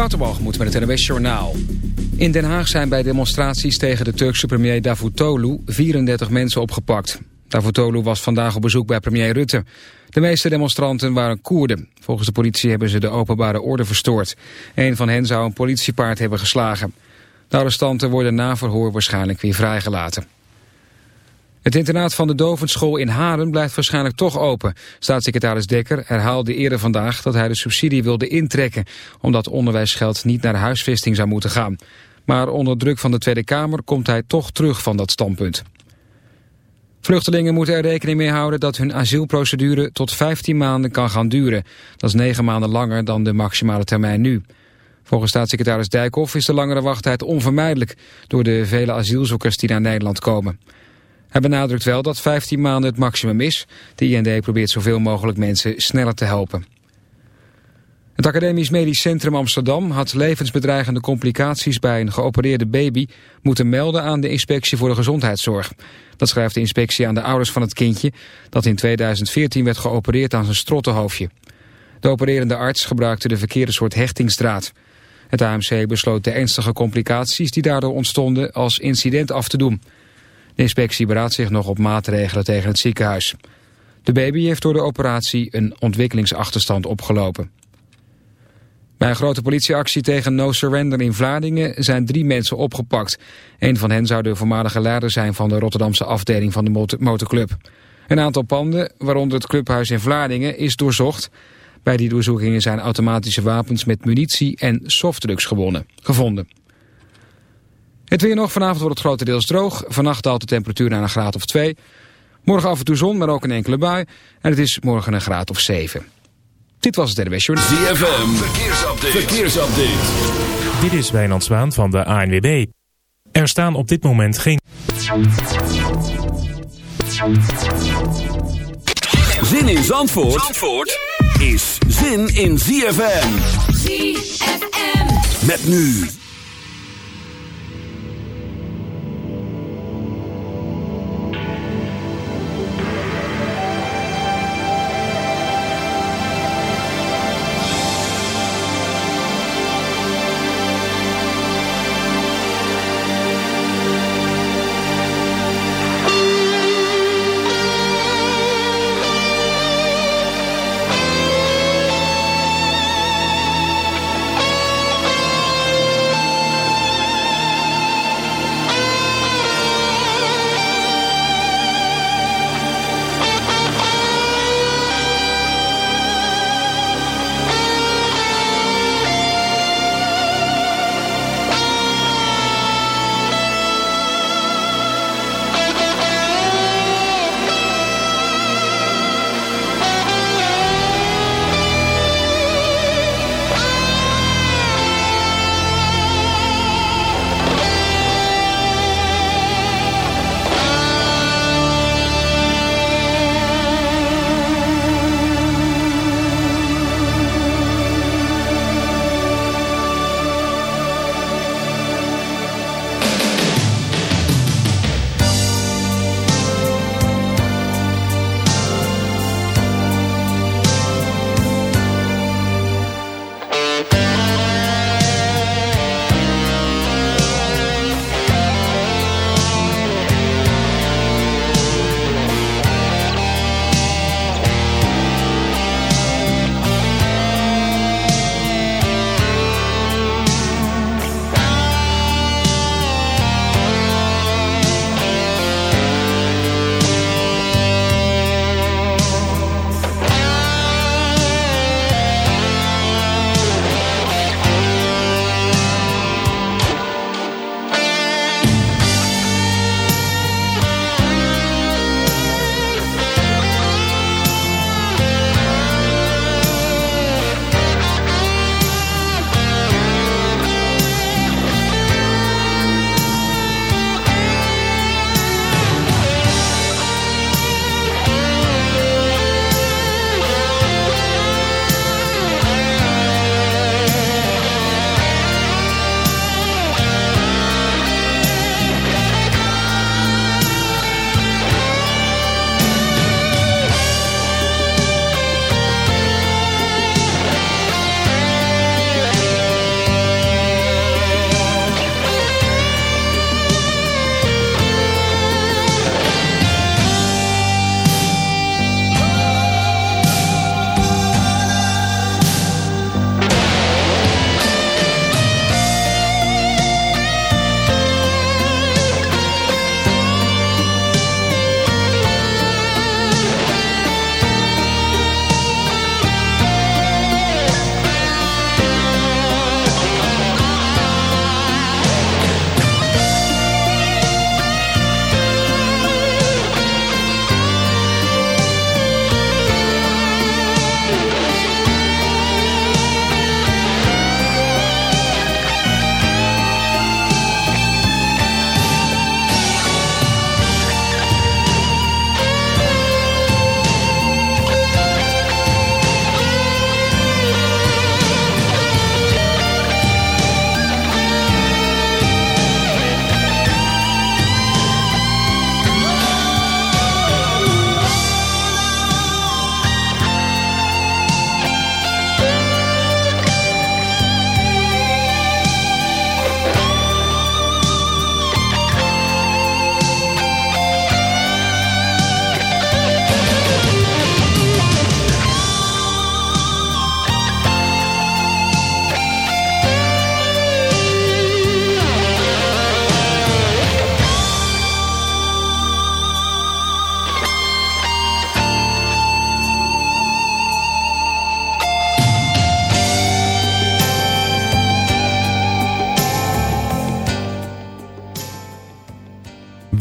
Waterbalgemoed met het NWS Journaal. In Den Haag zijn bij demonstraties tegen de Turkse premier Davutoglu 34 mensen opgepakt. Davutoglu was vandaag op bezoek bij premier Rutte. De meeste demonstranten waren Koerden. Volgens de politie hebben ze de openbare orde verstoord. Een van hen zou een politiepaard hebben geslagen. De arrestanten worden na verhoor waarschijnlijk weer vrijgelaten. Het internaat van de Dovenschool in Haren blijft waarschijnlijk toch open. Staatssecretaris Dekker herhaalde eerder vandaag dat hij de subsidie wilde intrekken... omdat onderwijsgeld niet naar huisvesting zou moeten gaan. Maar onder druk van de Tweede Kamer komt hij toch terug van dat standpunt. Vluchtelingen moeten er rekening mee houden dat hun asielprocedure tot 15 maanden kan gaan duren. Dat is 9 maanden langer dan de maximale termijn nu. Volgens staatssecretaris Dijkhoff is de langere wachttijd onvermijdelijk... door de vele asielzoekers die naar Nederland komen. Hij benadrukt wel dat 15 maanden het maximum is. De IND probeert zoveel mogelijk mensen sneller te helpen. Het Academisch Medisch Centrum Amsterdam had levensbedreigende complicaties bij een geopereerde baby moeten melden aan de inspectie voor de gezondheidszorg. Dat schrijft de inspectie aan de ouders van het kindje dat in 2014 werd geopereerd aan zijn strottenhoofdje. De opererende arts gebruikte de verkeerde soort hechtingsdraad. Het AMC besloot de ernstige complicaties die daardoor ontstonden als incident af te doen. De inspectie beraadt zich nog op maatregelen tegen het ziekenhuis. De baby heeft door de operatie een ontwikkelingsachterstand opgelopen. Bij een grote politieactie tegen No Surrender in Vlaardingen zijn drie mensen opgepakt. Een van hen zou de voormalige leider zijn van de Rotterdamse afdeling van de motorclub. Een aantal panden, waaronder het clubhuis in Vlaardingen, is doorzocht. Bij die doorzoekingen zijn automatische wapens met munitie en softdrugs gewonnen, gevonden. Het weer nog. Vanavond wordt het grotendeels droog. Vannacht daalt de temperatuur naar een graad of 2. Morgen af en toe zon, maar ook een enkele bui. En het is morgen een graad of 7. Dit was het NWS Journal. ZFM. Verkeersupdate. Verkeersupdate. Dit is Wijnand Zwaan van de ANWB. Er staan op dit moment geen... Zin in Zandvoort, Zandvoort is zin in ZFM. ZFM. Met nu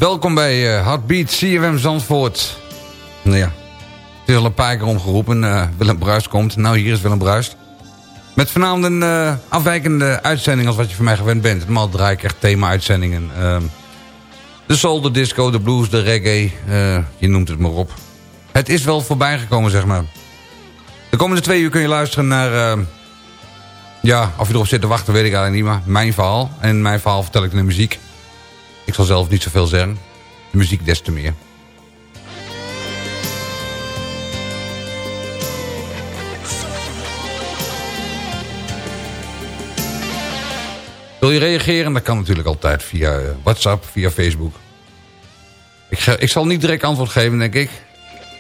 Welkom bij uh, Heartbeat CFM Zandvoort. Nou ja, het is al een paar keer omgeroepen. Uh, Willem Bruist komt. Nou, hier is Willem Bruist. Met vanavond een eh, afwijkende uitzending als wat je van mij gewend bent. Normaal draai ik echt thema-uitzendingen. Ehm, de soul, de disco, de blues, de reggae. je noemt het maar op. Het is wel voorbijgekomen, zeg maar. De komende twee uur kun je luisteren naar... ja, of je erop zit te wachten weet ik eigenlijk niet, maar mijn verhaal. En mijn verhaal vertel ik in de muziek. Ik zal zelf niet zoveel zeggen. De muziek des te meer. Wil je reageren? Dat kan natuurlijk altijd via eh, WhatsApp, via Facebook. Ik, ga, ik zal niet direct antwoord geven, denk ik.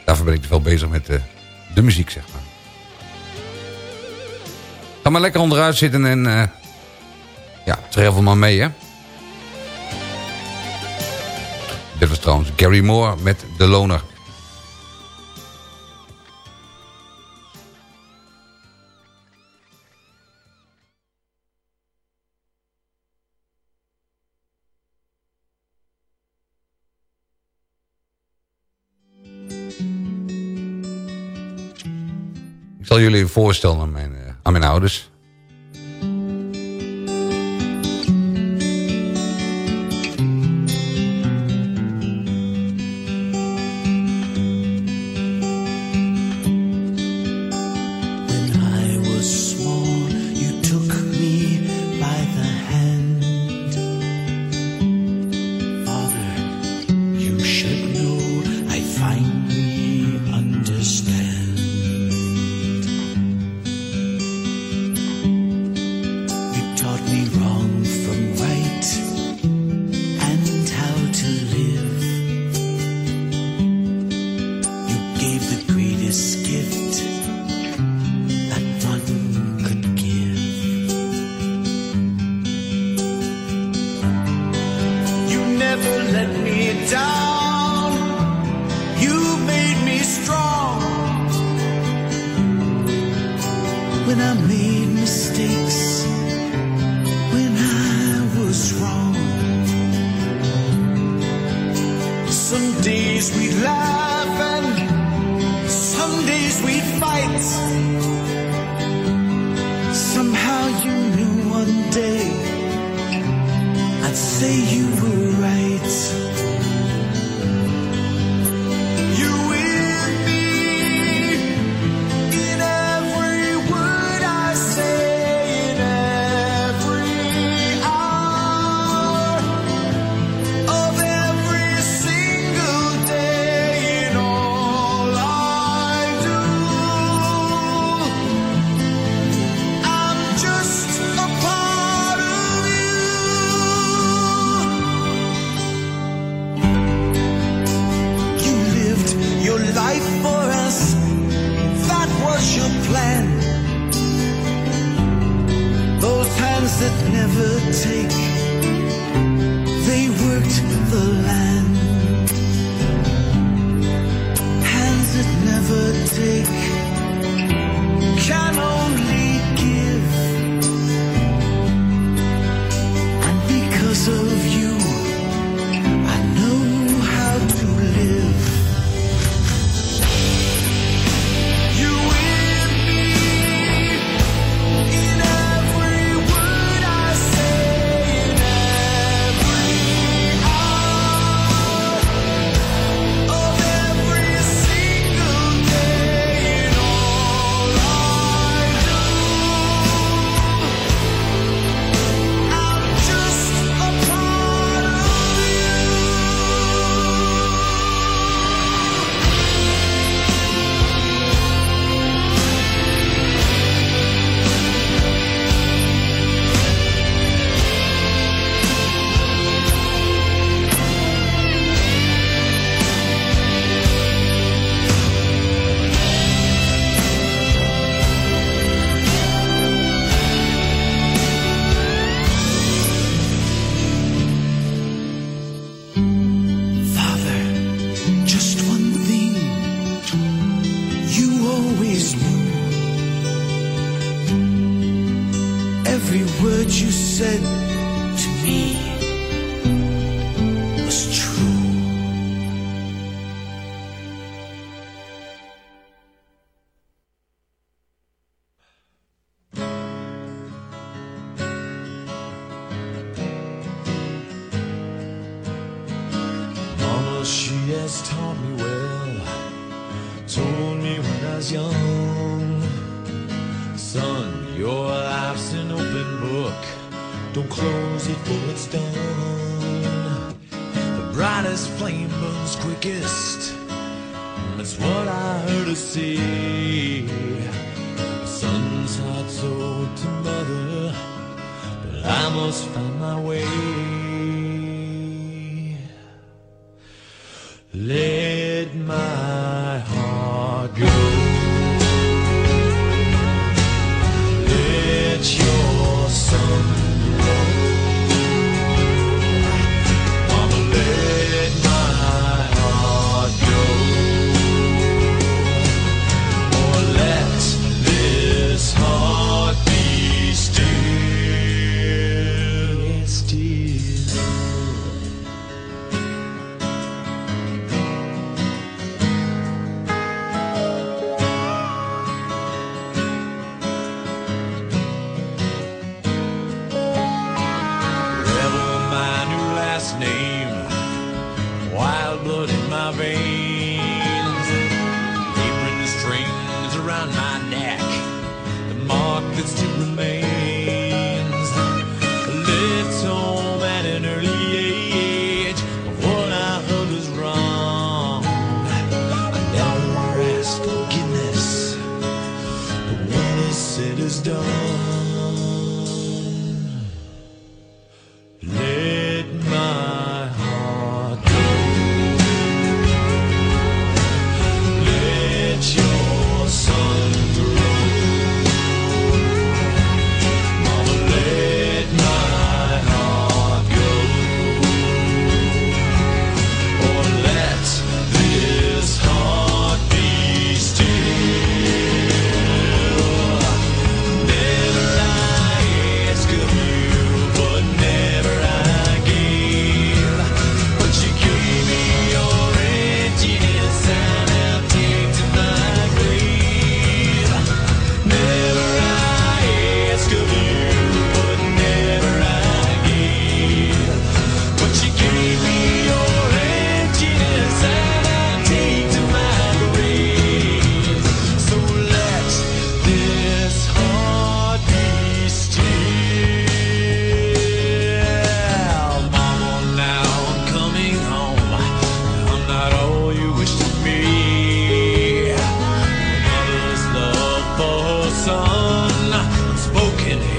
Daarvoor ben ik te veel bezig met de, eh, de muziek, zeg maar. Ga maar lekker onderuit zitten en... Uh, ja, travel maar mee, hè. Dit was trouwens Gary Moore met De Loner. Ik zal jullie voorstellen aan mijn, eh, aan mijn ouders. days we'd laugh and some days we'd fight. Somehow you knew one day I'd say you were right.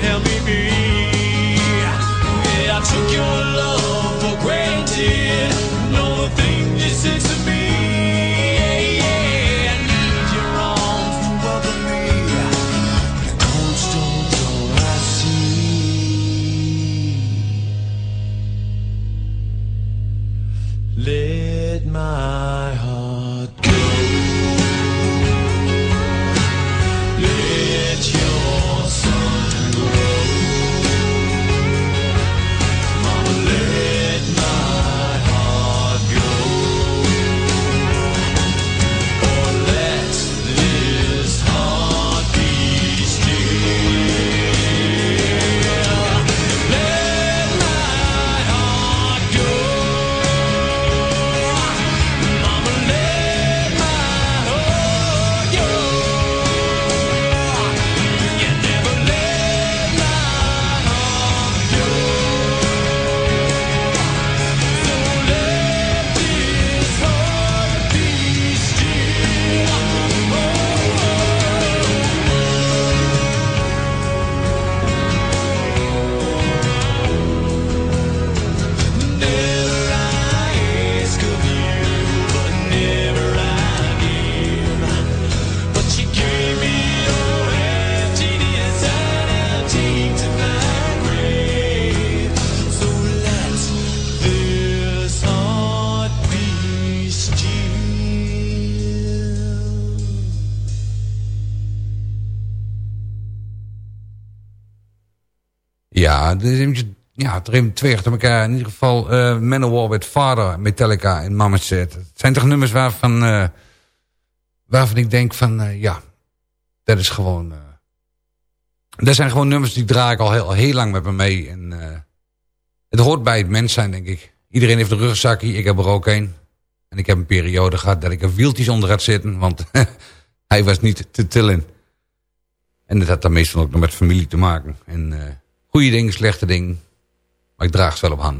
Help me be. Yeah, I took your love. Rim elkaar. Eh, in ieder geval uh, eh, Manowar with Father, Metallica en Mama Said. Het zijn toch nummers waarvan, eh, waarvan ik denk van... ja, dat is gewoon... dat zijn gewoon nummers die draag ik al heel, heel lang met me mee. En, het hoort bij het mens zijn, denk ik. Iedereen heeft een rugzakje, ik heb er ook een. En ik heb een periode gehad dat ik er wieltjes onder had zitten... want hij was niet te tillen. En dat had dan meestal ook nog met familie te maken. En goede dingen, slechte dingen. Maar ik draag ze wel op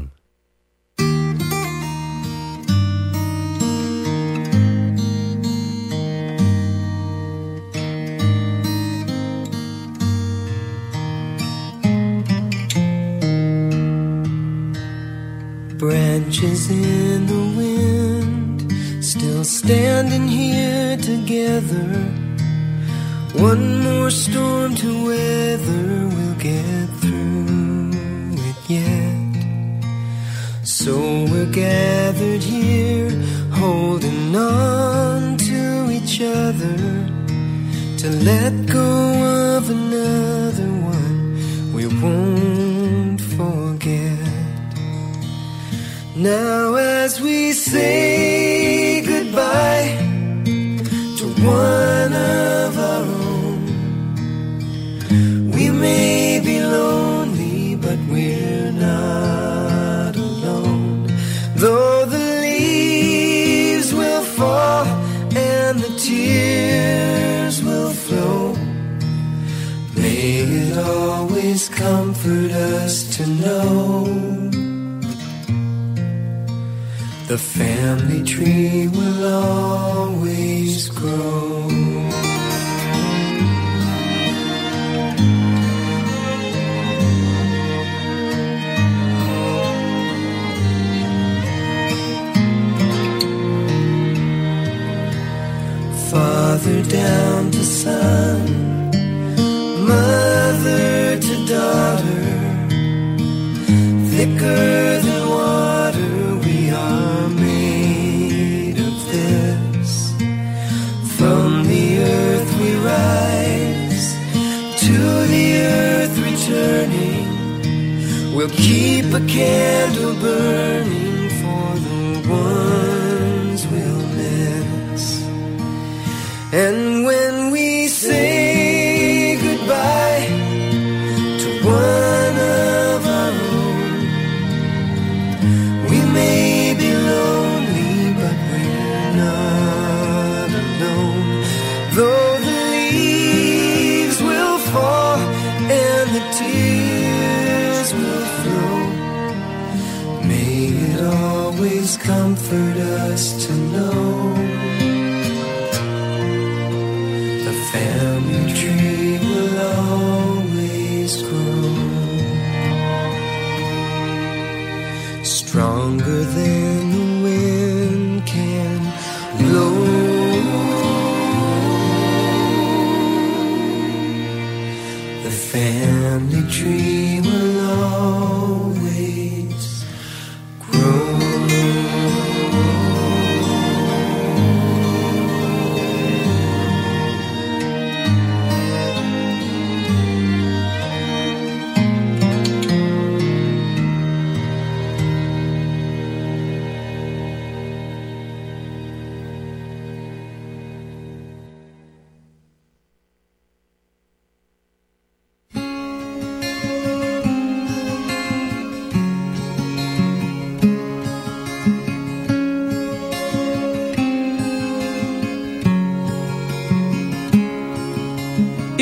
Branches in the wind, still standing here together. One more storm to weather, we'll get through. So we're gathered here, holding on to each other to let go of another one we won't forget. Now, as we say goodbye to one of our own, we may. always comfort us to know the family tree will always grow. Farther down the sun. daughter, thicker than water. We are made of this. From the earth we rise, to the earth returning. We'll keep a candle burning for the ones we'll miss. And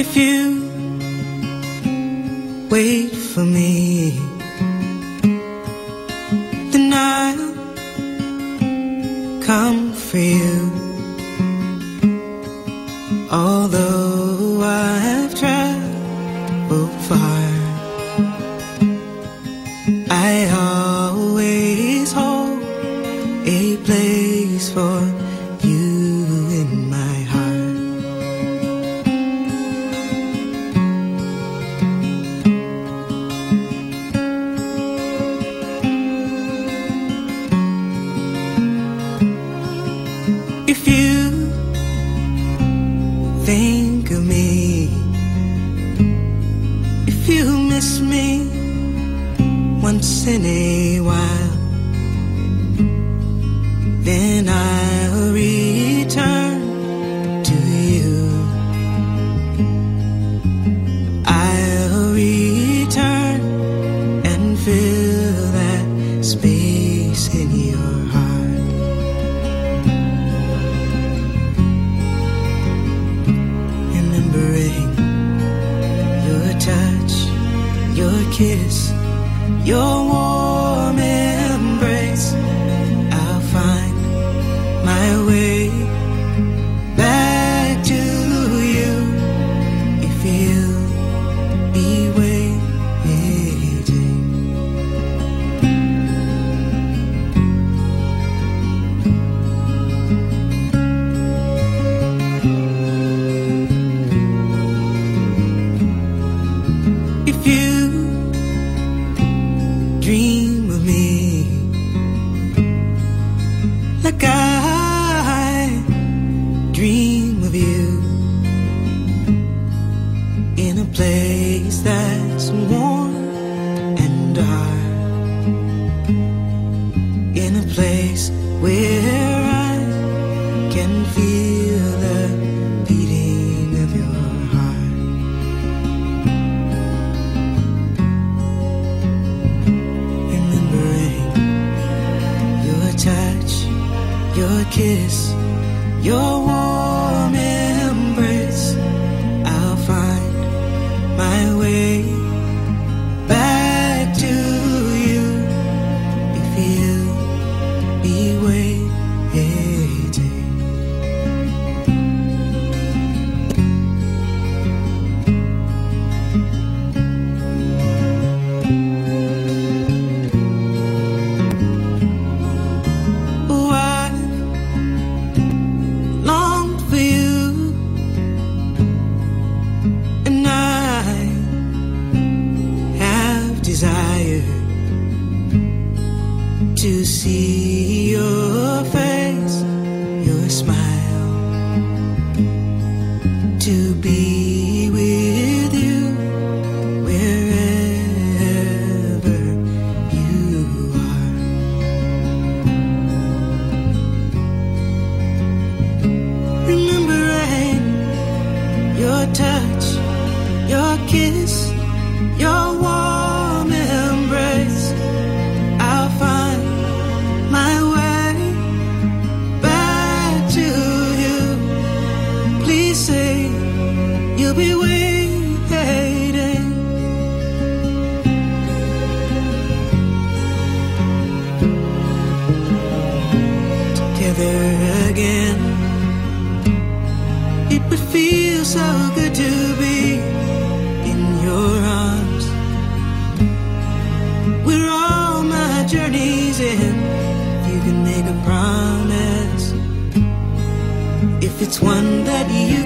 refuse kiss It's one that you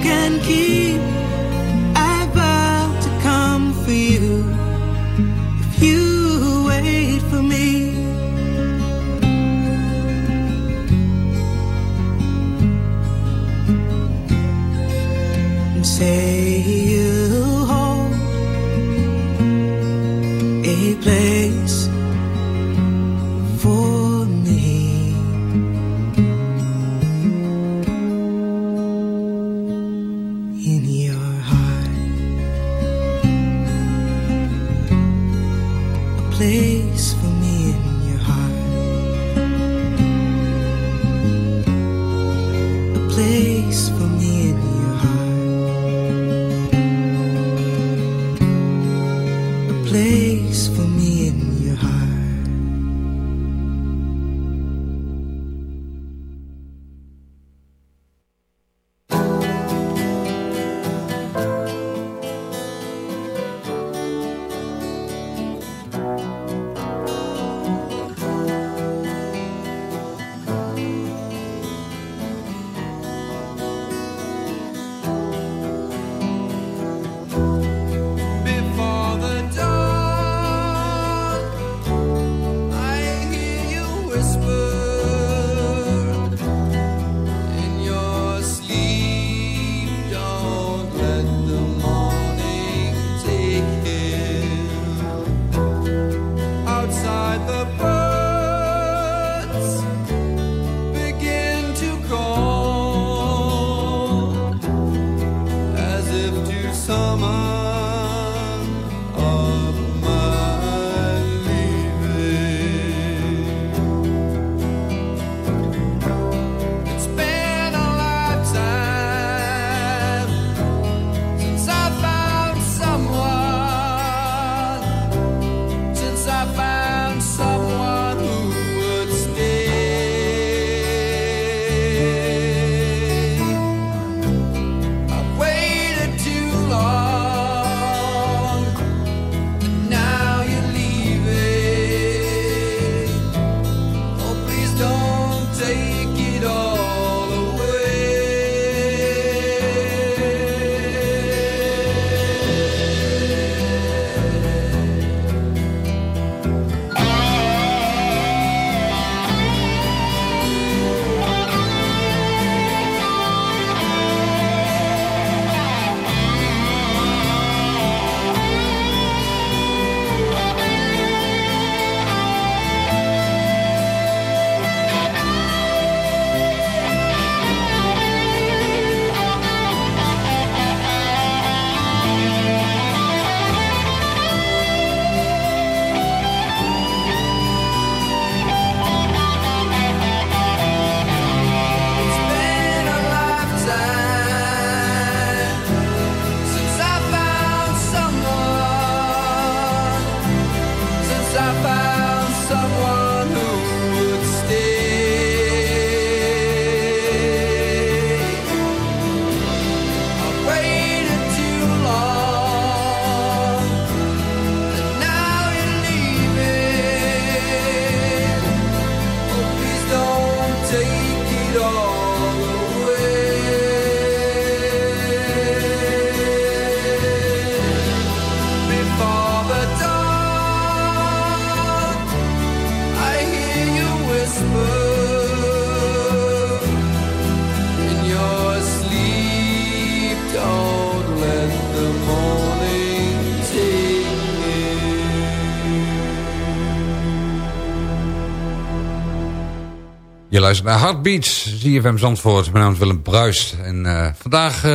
luistert naar Heartbeats, ZFM Zandvoort. Mijn naam is Willem Bruist. En eh, vandaag eh,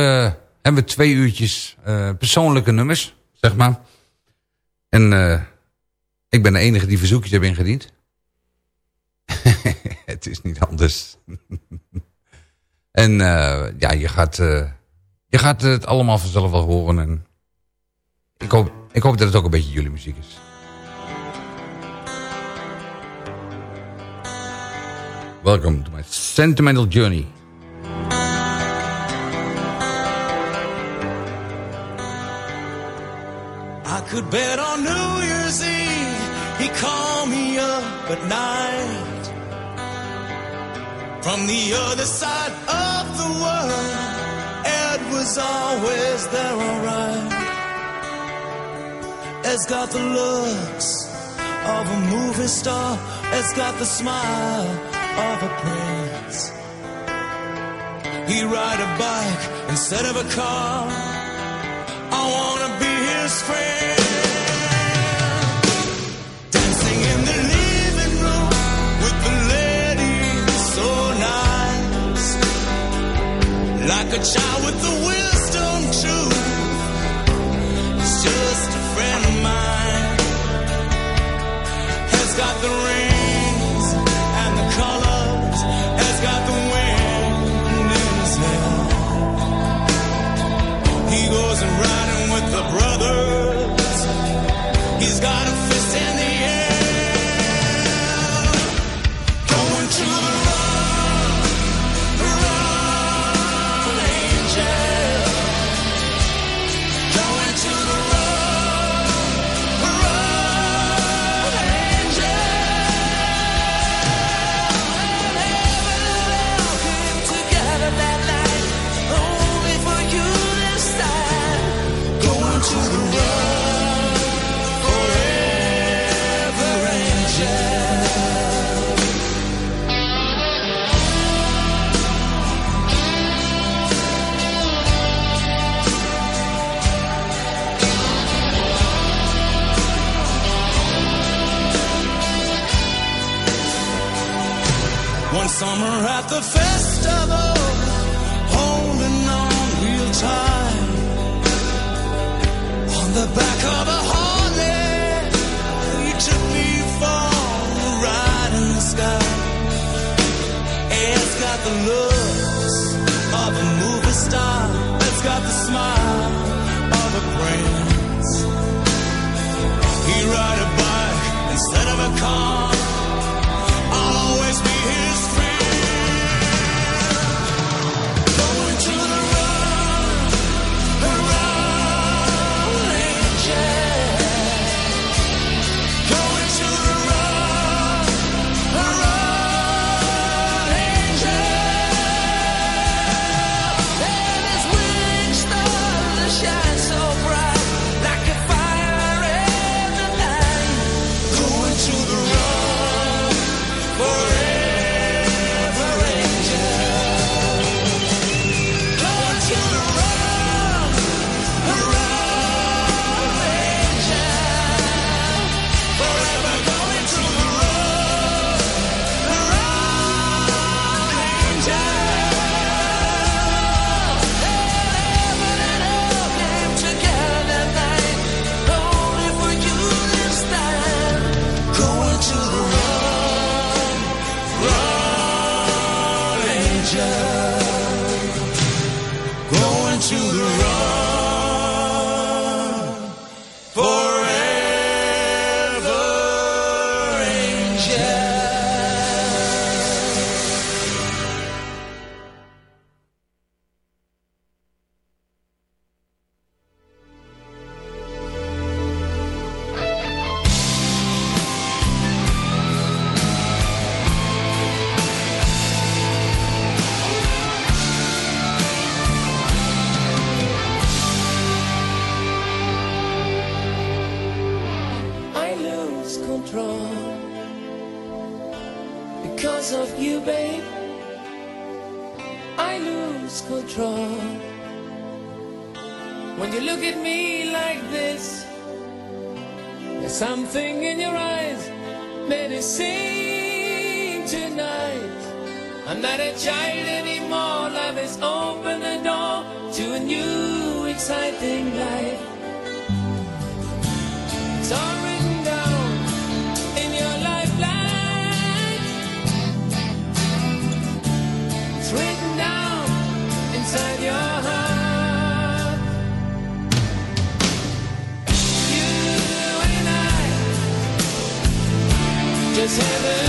hebben we twee uurtjes eh, persoonlijke nummers, zeg maar. En ik ben de enige die verzoekjes heb ingediend. Het is niet anders. en ja, je gaat, je gaat het allemaal vanzelf wel horen. En ik hoop, ik hoop dat het ook een beetje jullie muziek is. Welcome to my sentimental journey. I could bet on New Year's Eve he called me up at night from the other side of the world. Ed was always there, alright. Ed's got the looks of a movie star. Ed's got the smile of a prince. He ride a bike instead of a car. I wanna be his friend. Dancing in the living room with the lady so nice, like a child with the wisdom tooth. he's just a friend of mine. Has got the ring. the festival, holding on real time. On the back of a Harley, you took me for a ride in the sky. It's got the looks of a movie star. has got the smile of a prince. He a bike instead of a car. I'm not a child anymore. Life has opened the door to a new, exciting life. It's all written down in your lifeline. It's written down inside your heart. You and I just have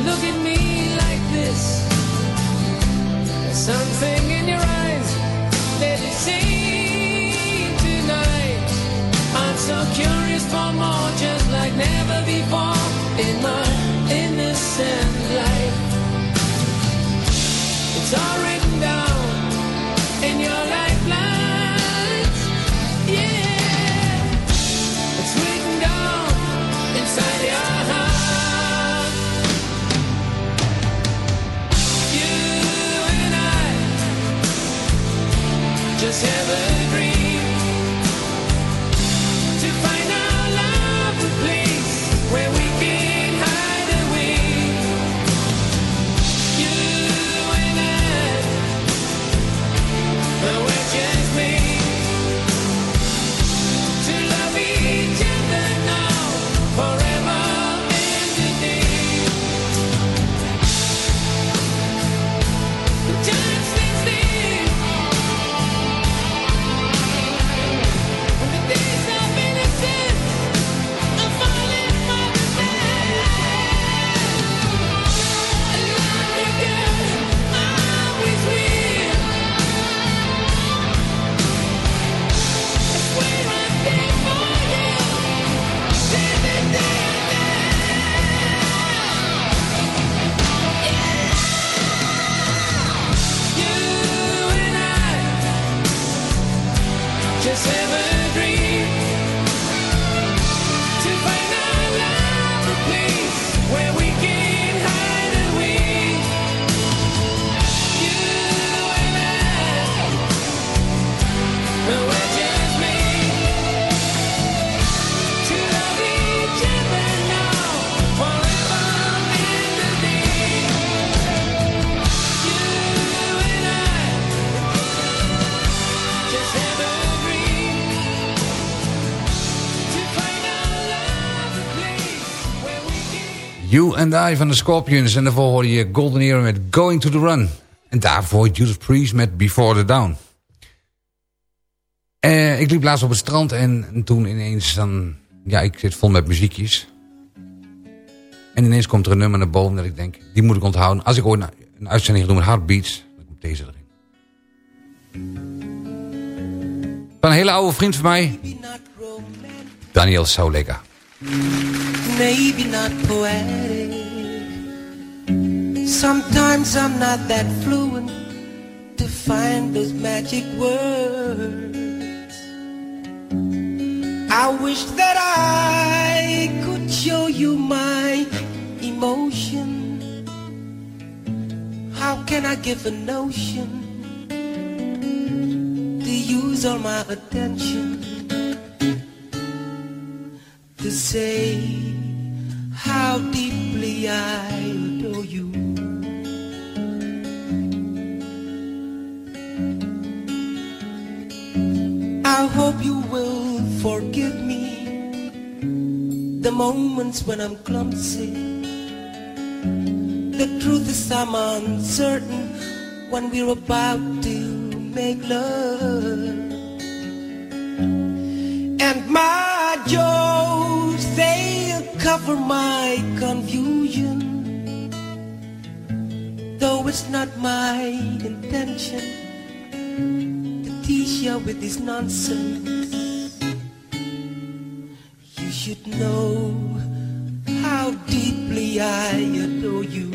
look at You and I van de Scorpions. En daarvoor hoorde je Golden Era met Going to the Run. En daarvoor Judas Priest met Before the Down. Eh, ik liep laatst op het strand en toen ineens dan... Ja, ik zit vol met muziekjes. En ineens komt er een nummer naar boven dat ik denk... Die moet ik onthouden. Als ik ooit een uitzending noem met Heartbeats... dan komt deze erin. Van een hele oude vriend van mij... Daniel Saulega. Maybe not poetic. Sometimes I'm not that fluent to find those magic words. I wish that I could show you my emotion. How can I give a notion to use all my attention? to say how deeply I adore you. I hope you will forgive me the moments when I'm clumsy. The truth is I'm uncertain when we're about to make love and my jokes they'll cover my confusion though it's not my intention to teach you with this nonsense you should know how deeply I adore you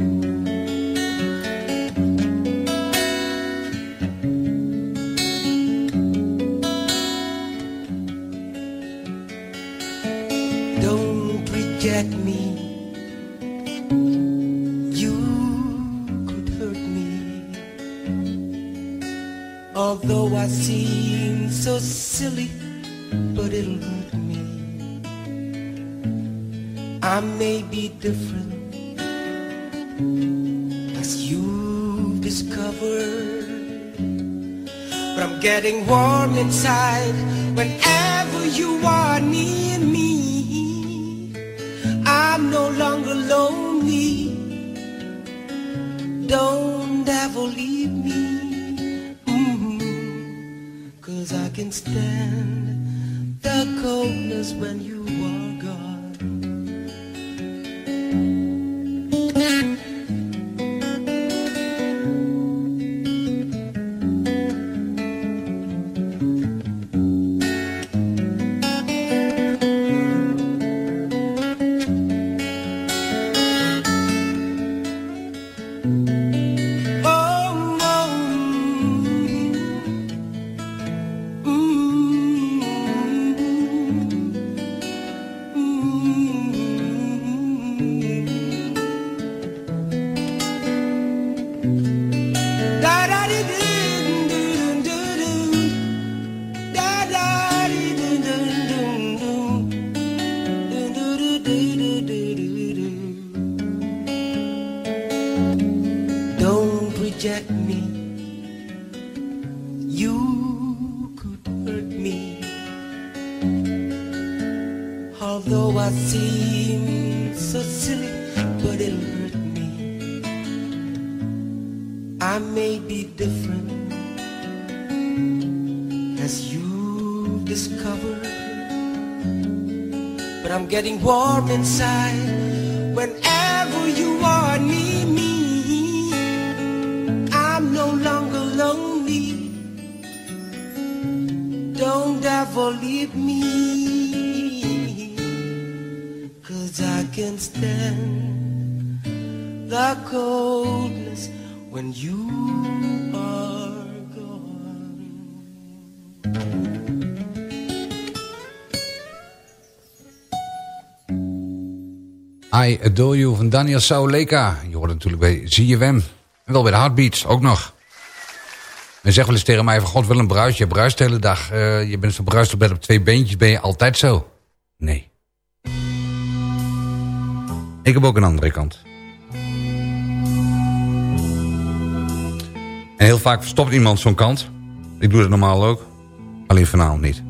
silly, but it'll hurt me. I may be different, as you've discovered. But I'm getting warm inside whenever you are near me. can stand the coldness when you may be different as you've discovered. But I'm getting warm inside whenever you are near me. I'm no longer lonely. Don't ever leave me. I You van Daniel Sauleka. Je hoort natuurlijk bij ZFM. En wel bij de Heartbeats, ook nog. En zeg wel eens tegen mij van, god wil een bruis. Je bruist de hele dag. Eh, je bent zo op bed op twee beentjes. Ben je altijd zo? Nee. Ik heb ook een andere kant. En heel vaak verstopt iemand zo'n kant. Ik doe dat normaal ook. Alleen vanavond niet.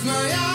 lose my eyes.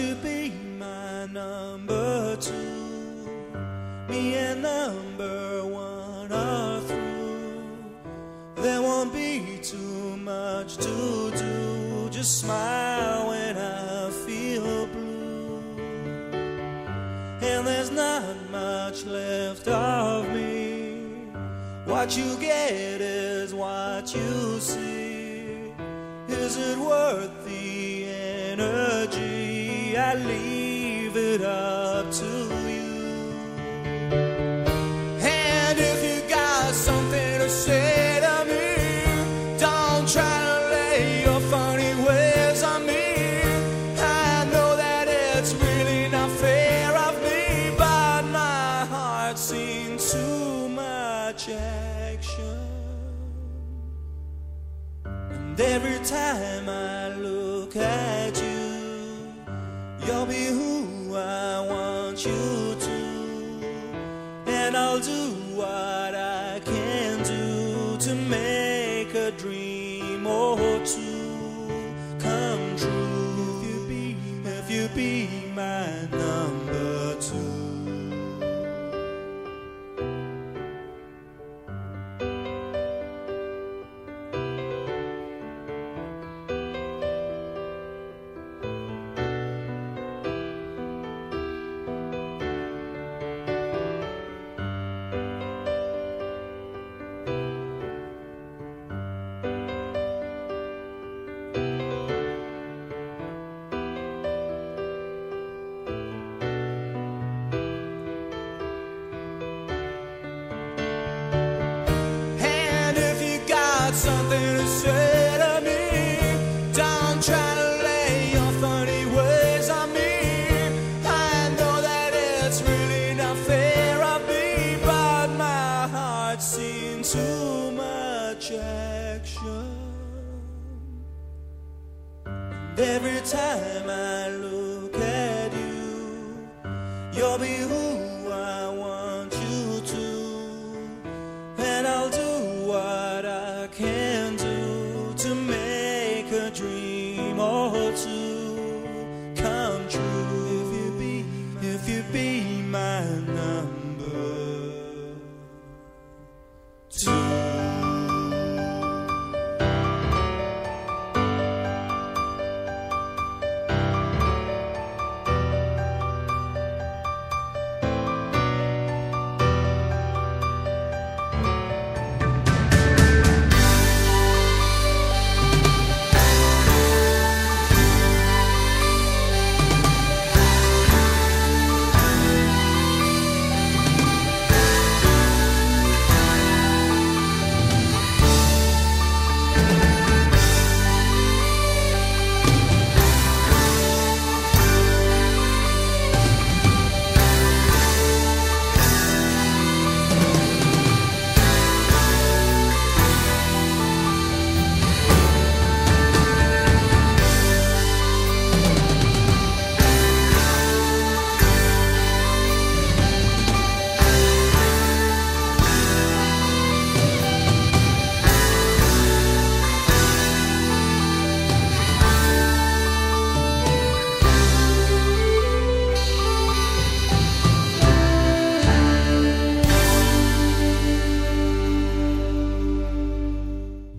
to be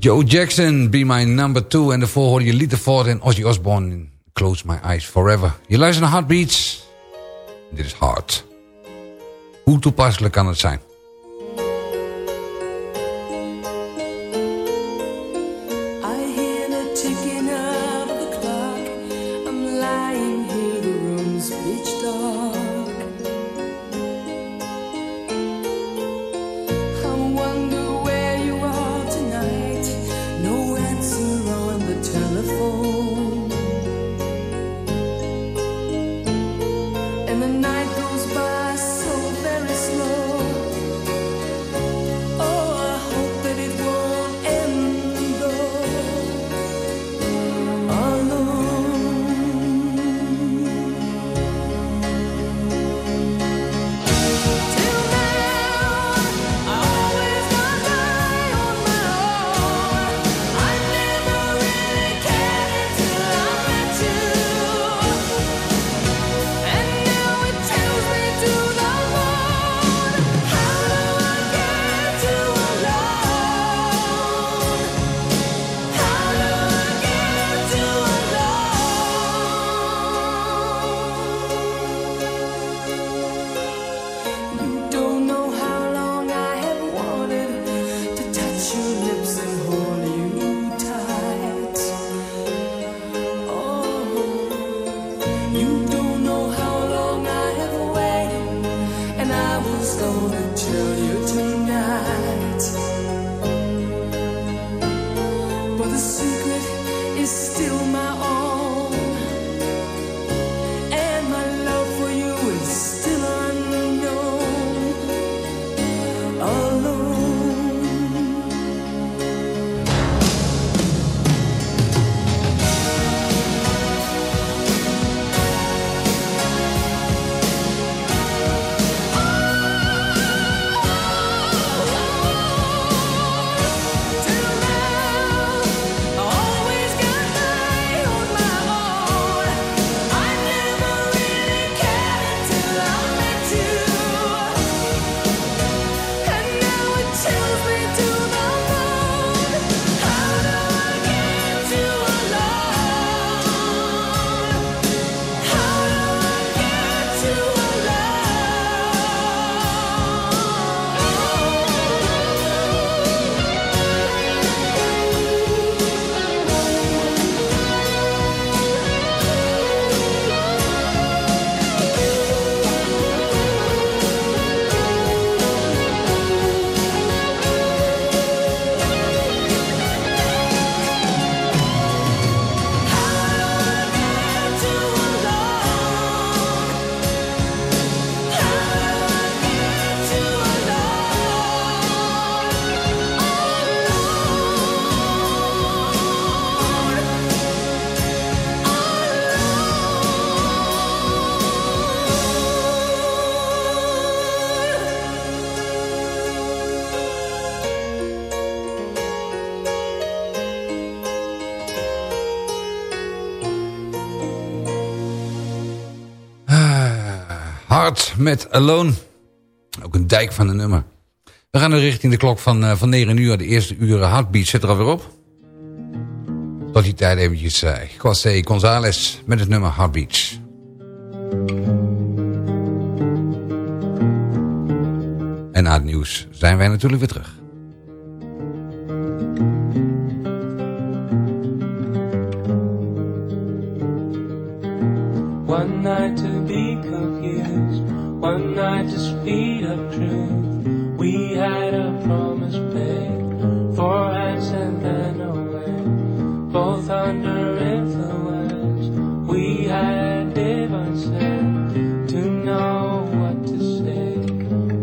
Joe Jackson, Be My Number Two. En daarvoor hoorde je Lita Ford en Ozzy Osbourne. Close My Eyes Forever. Je luistert naar Heartbeats. Dit is Hard. Hoe toepasselijk kan het zijn? met Alone. Ook een dijk van een nummer. We gaan nu richting de klok van, eh, van 9 uur. De eerste uren Heartbeat zit er alweer op. Tot die tijd eventjes uh, José González met het nummer Heartbeat. En na het nieuws zijn wij natuurlijk weer terug. One night We had a promise made, four hands and then away, both under influence. We had divine sense to know what to say.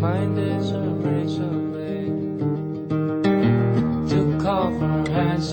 Mind is a razor blade to call for hands